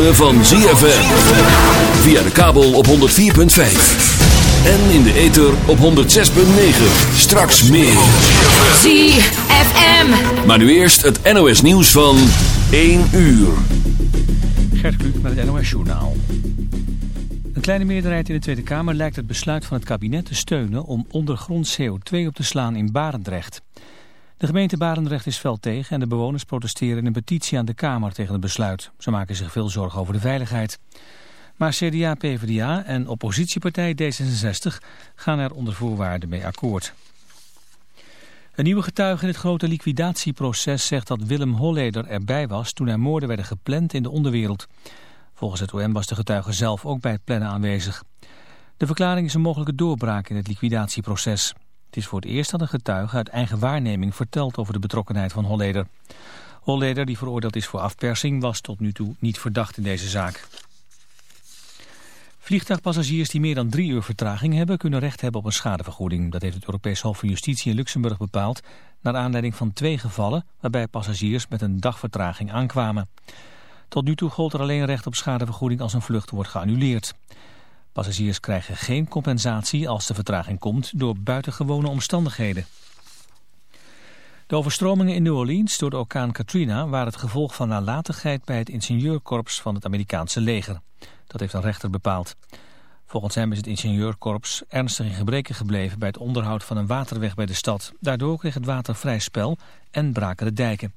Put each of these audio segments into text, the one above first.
ritme van ZFM. Via de kabel op 104.5. En in de ether op 106.9. Straks meer. ZFM. Maar nu eerst het NOS nieuws van 1 uur. Gert Kluk met het NOS Journaal. Een kleine meerderheid in de Tweede Kamer lijkt het besluit van het kabinet te steunen om ondergrond CO2 op te slaan in Barendrecht. De gemeente Barendrecht is fel tegen en de bewoners protesteren in een petitie aan de Kamer tegen het besluit. Ze maken zich veel zorgen over de veiligheid. Maar CDA, PvdA en oppositiepartij D66 gaan er onder voorwaarden mee akkoord. Een nieuwe getuige in het grote liquidatieproces zegt dat Willem Holleder erbij was toen er moorden werden gepland in de onderwereld. Volgens het OM was de getuige zelf ook bij het plannen aanwezig. De verklaring is een mogelijke doorbraak in het liquidatieproces. Het is voor het eerst dat een getuige uit eigen waarneming vertelt over de betrokkenheid van Holleder. Holleder, die veroordeeld is voor afpersing, was tot nu toe niet verdacht in deze zaak. Vliegtuigpassagiers die meer dan drie uur vertraging hebben... kunnen recht hebben op een schadevergoeding. Dat heeft het Europees Hof van Justitie in Luxemburg bepaald... naar aanleiding van twee gevallen... waarbij passagiers met een dagvertraging aankwamen. Tot nu toe gold er alleen recht op schadevergoeding... als een vlucht wordt geannuleerd. Passagiers krijgen geen compensatie als de vertraging komt... door buitengewone omstandigheden. De overstromingen in New Orleans door de orkaan Katrina... waren het gevolg van nalatigheid bij het ingenieurkorps van het Amerikaanse leger... Dat heeft een rechter bepaald. Volgens hem is het ingenieurkorps ernstig in gebreken gebleven bij het onderhoud van een waterweg bij de stad. Daardoor kreeg het water vrij spel en braken de dijken.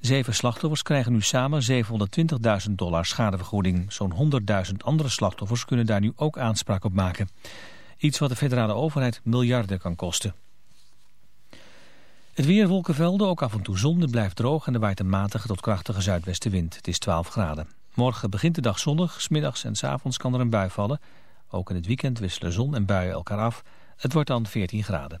Zeven slachtoffers krijgen nu samen 720.000 dollar schadevergoeding. Zo'n 100.000 andere slachtoffers kunnen daar nu ook aanspraak op maken. Iets wat de federale overheid miljarden kan kosten. Het weer wolkenvelden, ook af en toe zon, het blijft droog en er waait een matige tot krachtige zuidwestenwind. Het is 12 graden. Morgen begint de dag zonnig, smiddags en s avonds kan er een bui vallen. Ook in het weekend wisselen zon en buien elkaar af. Het wordt dan 14 graden.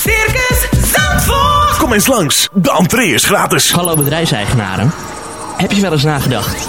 Circus Zandvoort. Kom eens langs, de entree is gratis. Hallo bedrijfseigenaren. Heb je wel eens nagedacht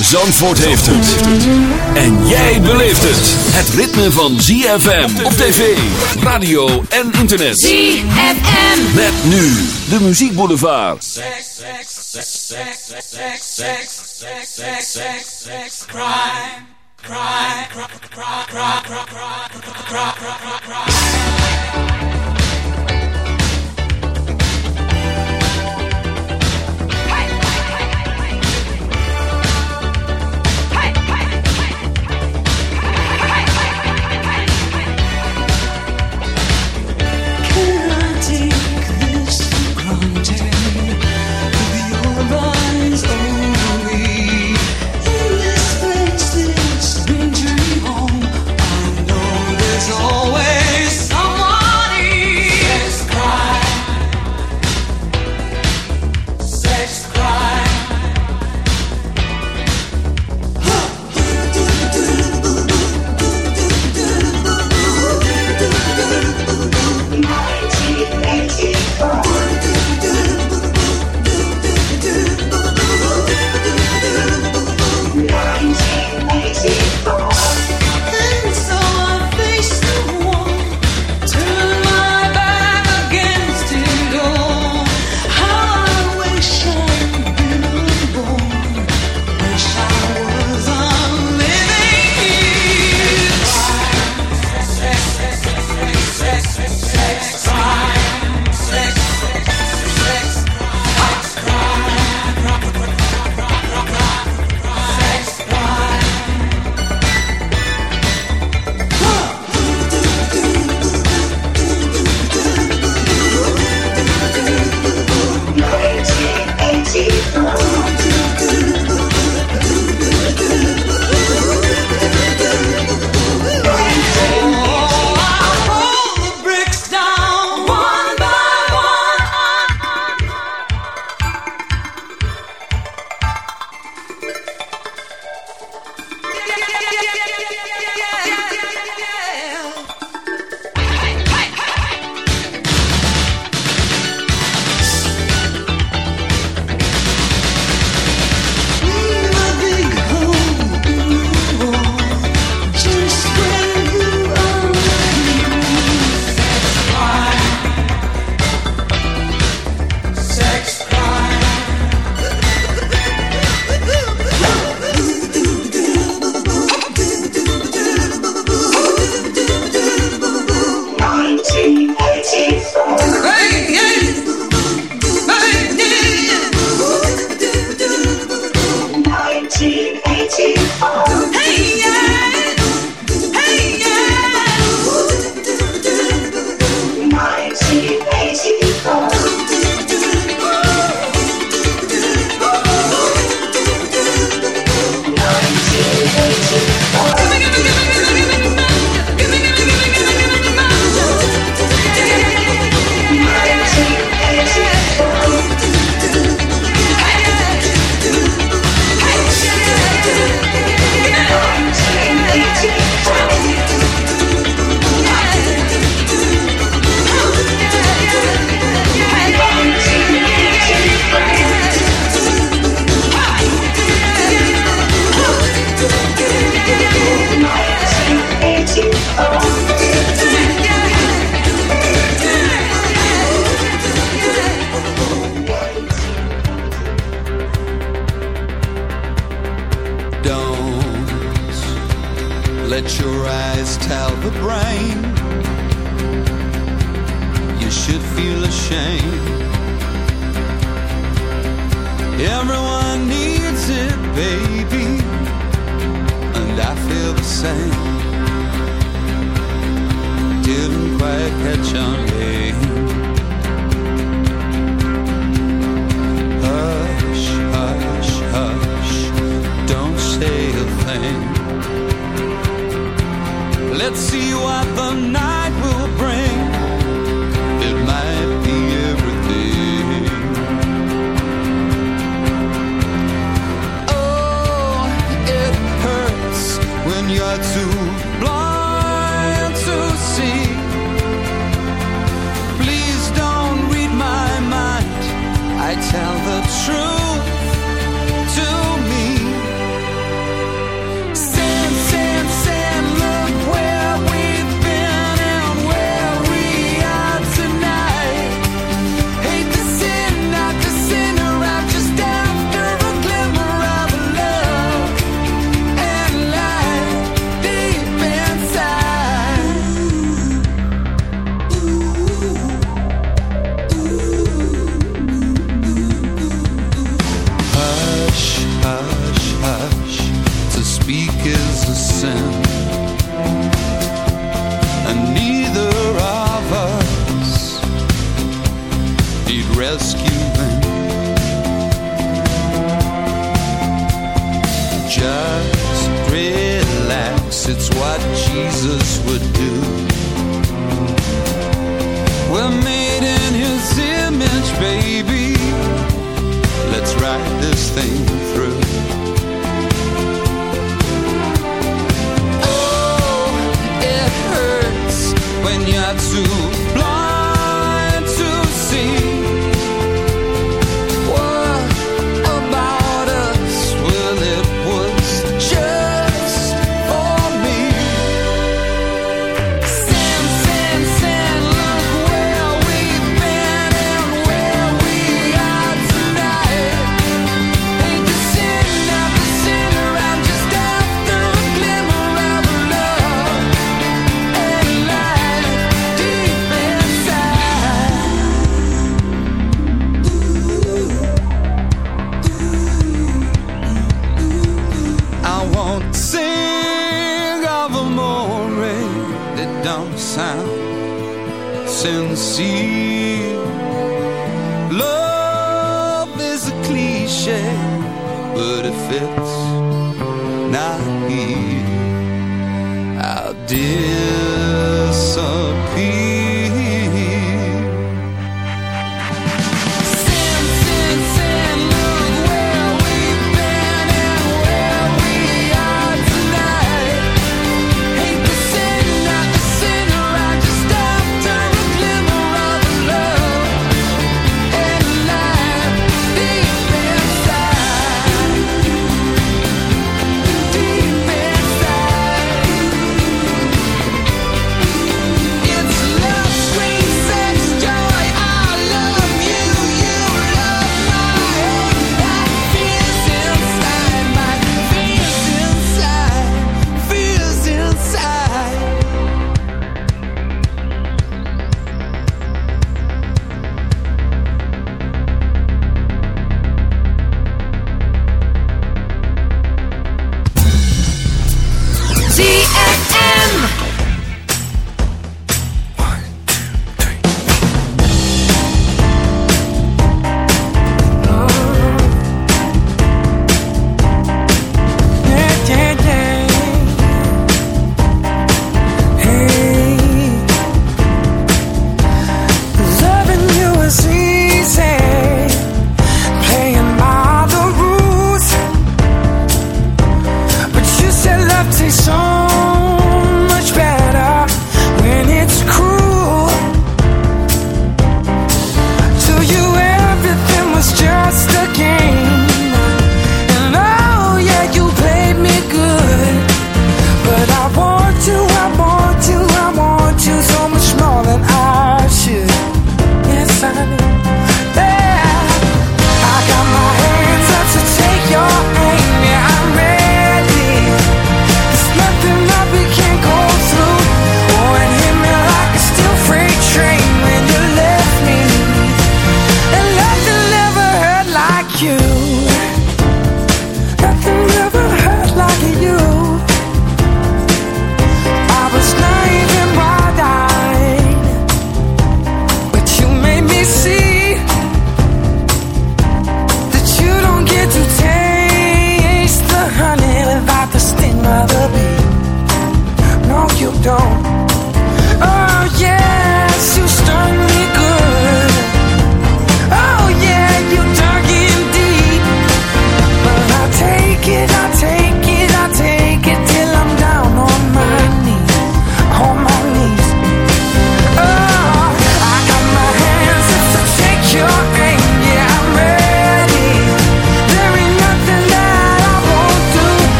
Zandvoort heeft het. En jij beleeft het. Het ritme van ZFM op tv, radio en internet. ZFM. Met nu de muziekboulevard. Sex, sex, sex, sex, sex, sex, sex, sex, sex, sex, sex, crime, crime, crime, crime, crime, crime, crime, crime, crime, crime. empty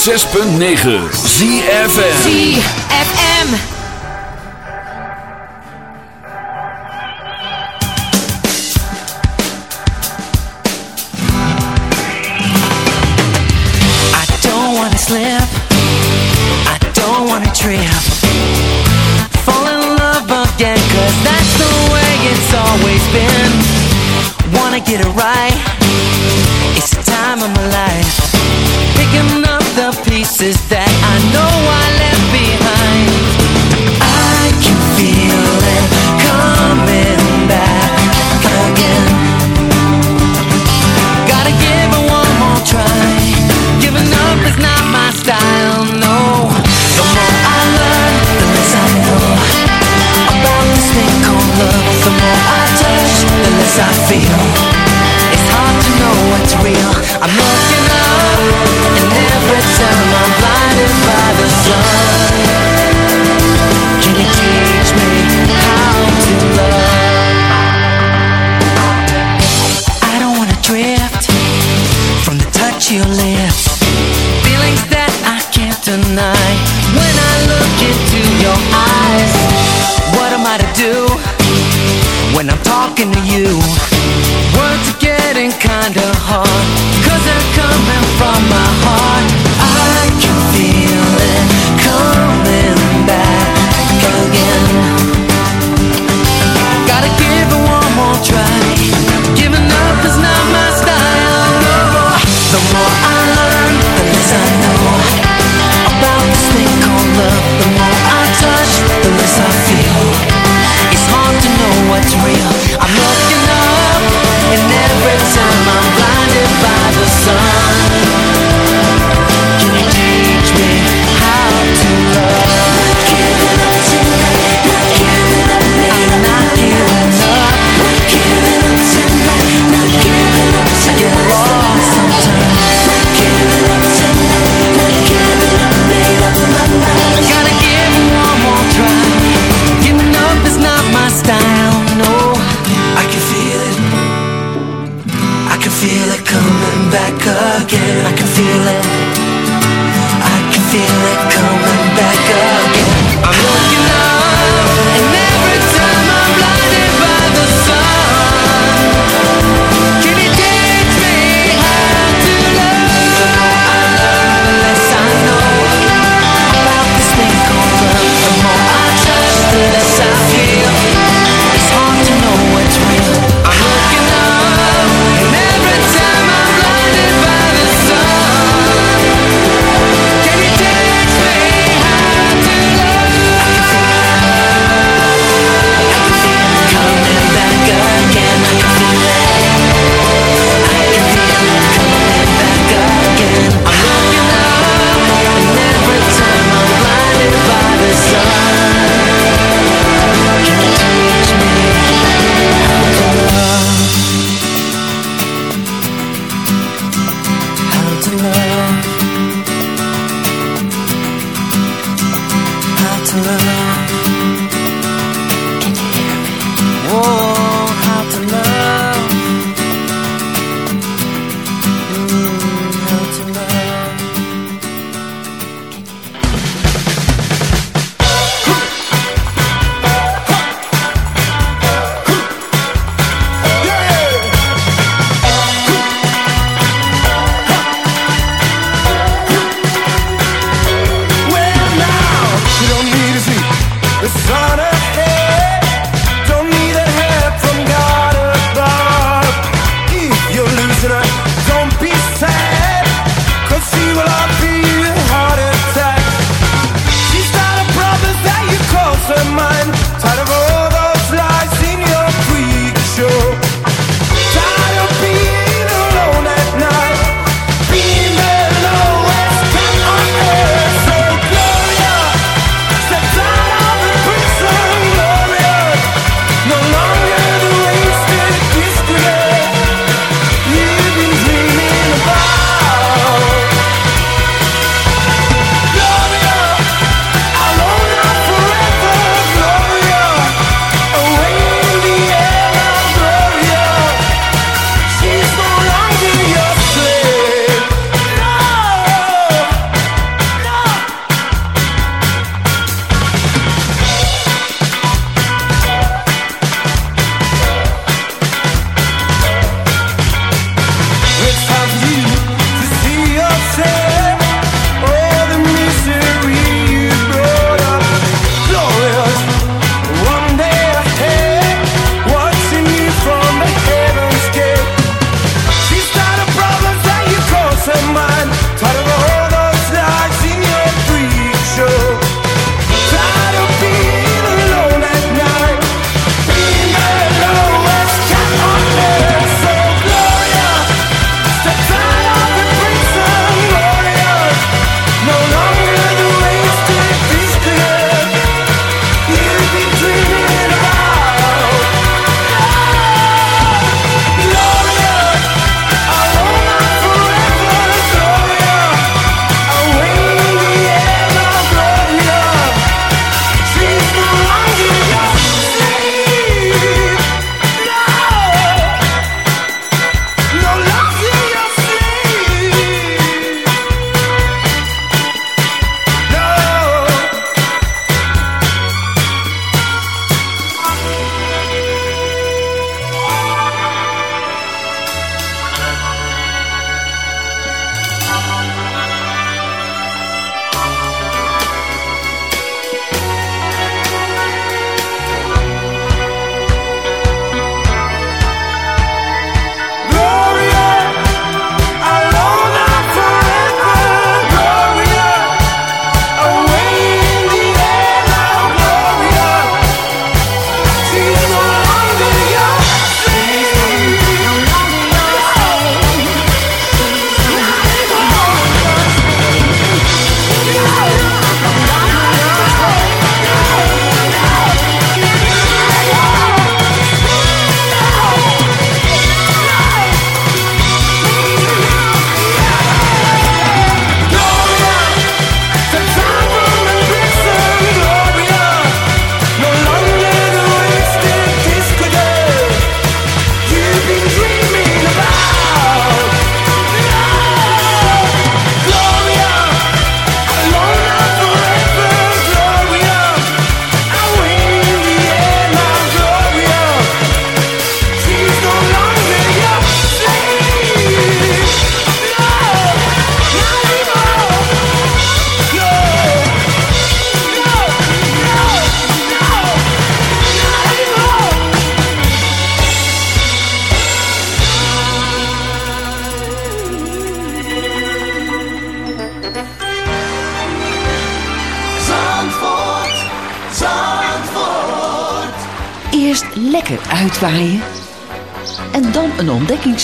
106.9 ZFM.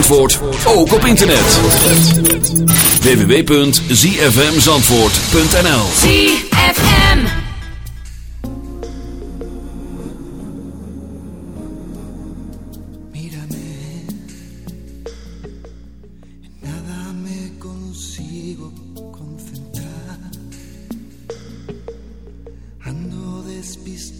Zandvoort ook op internet. www.zfmzandvoort.nl ZFM Mírame Nada me consigo concentrar. Ando despistado.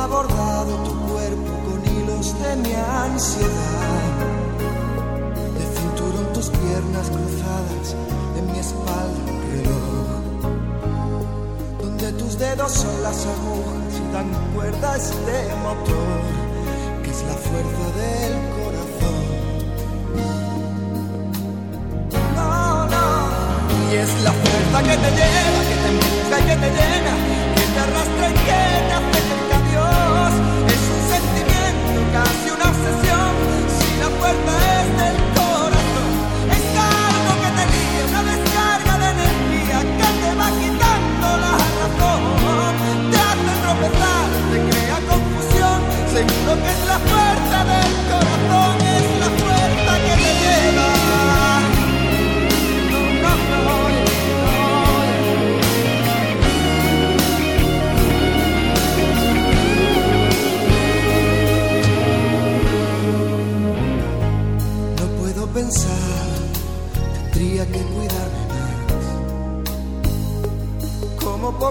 ha bordado tu cuerpo con hilos de mi ansiedad. De cinturón tus piernas cruzadas, en mi espalda un reloj. Donde tus dedos son las agujas y dan cuerda este motor, que es la fuerza del corazón. No, no. Y es la fuerza que te lleva, que te empuja y que te llena, que te arrastra y que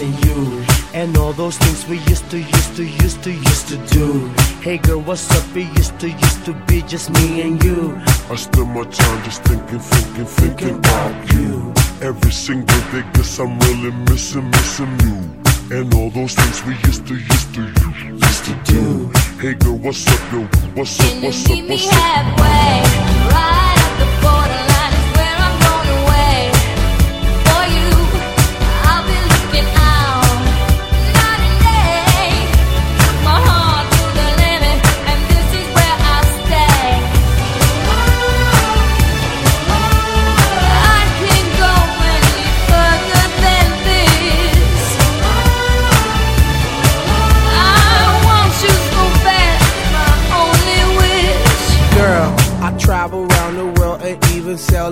Missing, missing you. And all those things we used to, used to, used to, used to do. Hey girl, what's up? It used to, used to be just me and you. I spend my time just thinking, thinking, thinking about you. Every single day, guess I'm really missing, missing you. And all those things we used to, used to, used to do. Hey girl, what's up, yo? What's up, Can you what's up, meet me what's up? halfway? Right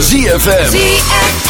ritme, van ZFM.